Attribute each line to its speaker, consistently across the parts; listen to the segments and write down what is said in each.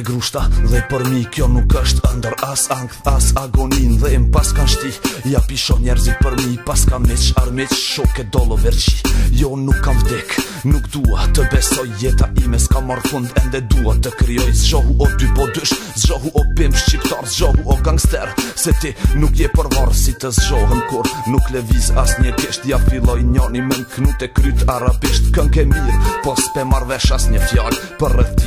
Speaker 1: Për grushta dhe për mi kjo nuk është Ndër as ang, as agonin dhe em pas kan shti Ja pisho njerëzit për mi pas kan meq Armeq shok e dolo verqi Jo nuk kam vdek, nuk dua të besoj Jeta ime s'ka marrë fund Ende dua të kryoj Zxohu o dy po dysh Zxohu o pimp shqiptar Zxohu o gangster Se ti nuk je përvarë si të zxohën Kur nuk le viz as një kisht Ja filloj njani me në knut e kryt arabisht Kën ke mirë Po s'pe marvesh as një fjall Për rëth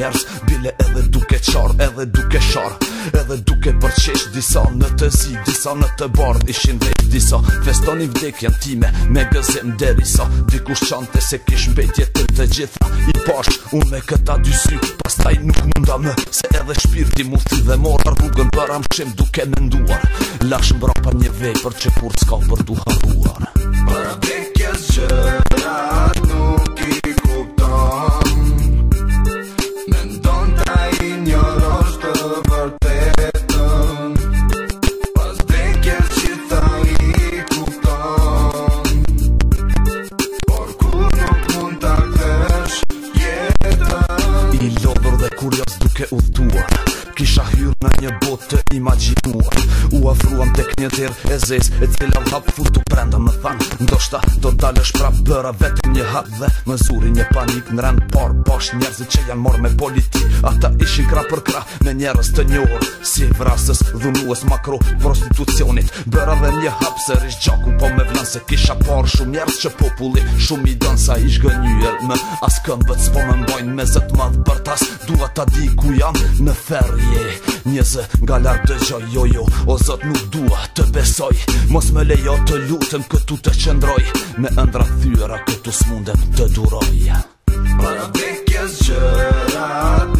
Speaker 1: njerës Bile edhe duke qarë, edhe duke sharë Edhe duke përqesh disa në të zi, disa në të bardh Ishin dhe disa festoni vdek janë time Me gëzim derisa Dikush qante se kish mbetje të të gjitha I pash, unë me këta dy sy Pas taj nuk munda më Se edhe shpirti mu thy dhe morë Rrugën për amqim duke menduar Lash mbra pa një vej për që kur s'ka për duha ruar
Speaker 2: Për
Speaker 1: duke u thua Kisha hyrë në një botë të imaginuar U afruam tek një tërë e zezë E cila u hapë futu prendë më than Ndo shta do dalësh pra bëra vetë një hap dhe më zuri një panik në rend por bosh njerëzit që janë morë me politik ata ishin kra për kra me njerëz të njohur si vrasës dhunues makro prostitucionit bëra dhe një hap sërish gjaku po me vlan se kisha por shumë njerëz që populli shumë i don sa i gënyër më as këmbët s'po më me zët madh për tas dua ta di ku jam në ferje njëzë nga lartë të gjoj jo jo o zët nuk dua të besoj mos me lejo të lutëm këtu të qëndroj me ëndra thyra këtu mundem të duroj
Speaker 2: Për të dikjes gjërat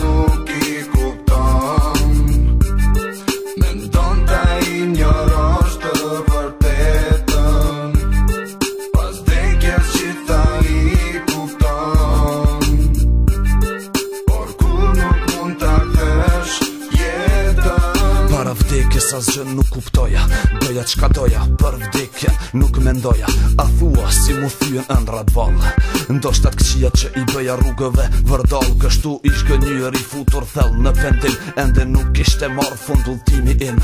Speaker 1: Doja qka doja për vdekja Nuk me ndoja A thua si mu thyën ëndrat valë Ndoshtat këqia që i bëja rrugëve vërdal Kështu ishkë gënyër i futur thell në pendim Ende nuk ishte marë fund ultimi im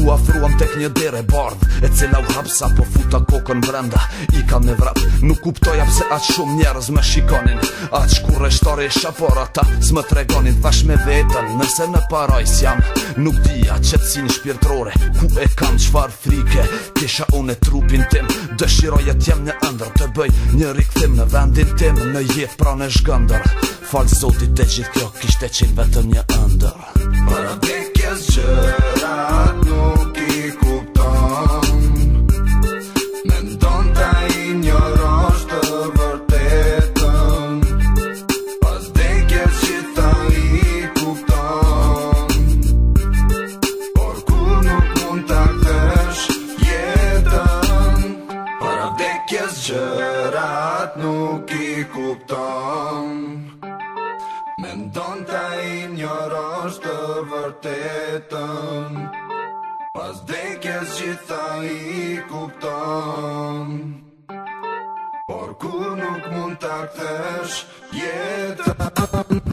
Speaker 1: U afruam tek një dere bardh E cila u hapsa po futa kokën brenda I kam me vrap Nuk kuptoja pse atë shumë njerëz me shikonin Atë shkur e shtore e shapora ta tregonin thash me vetën Nëse në parajs jam Nuk dija qëtësin shpirtrore Ku e kam qfar fri pike Kisha unë e trupin tim Dëshiroja t'jem një ndër Të bëj një rikëthim në vendin tim Në jetë pra në shgëndër Falë zotit e gjithë kjo kishte qenë vetëm një ndër
Speaker 2: Për në dikjes gjëra nuk kuptan Me ndonë të ignorosh të vërtetën Pas dekjes gjitha i kuptan Por ku nuk mund të akthesh jetën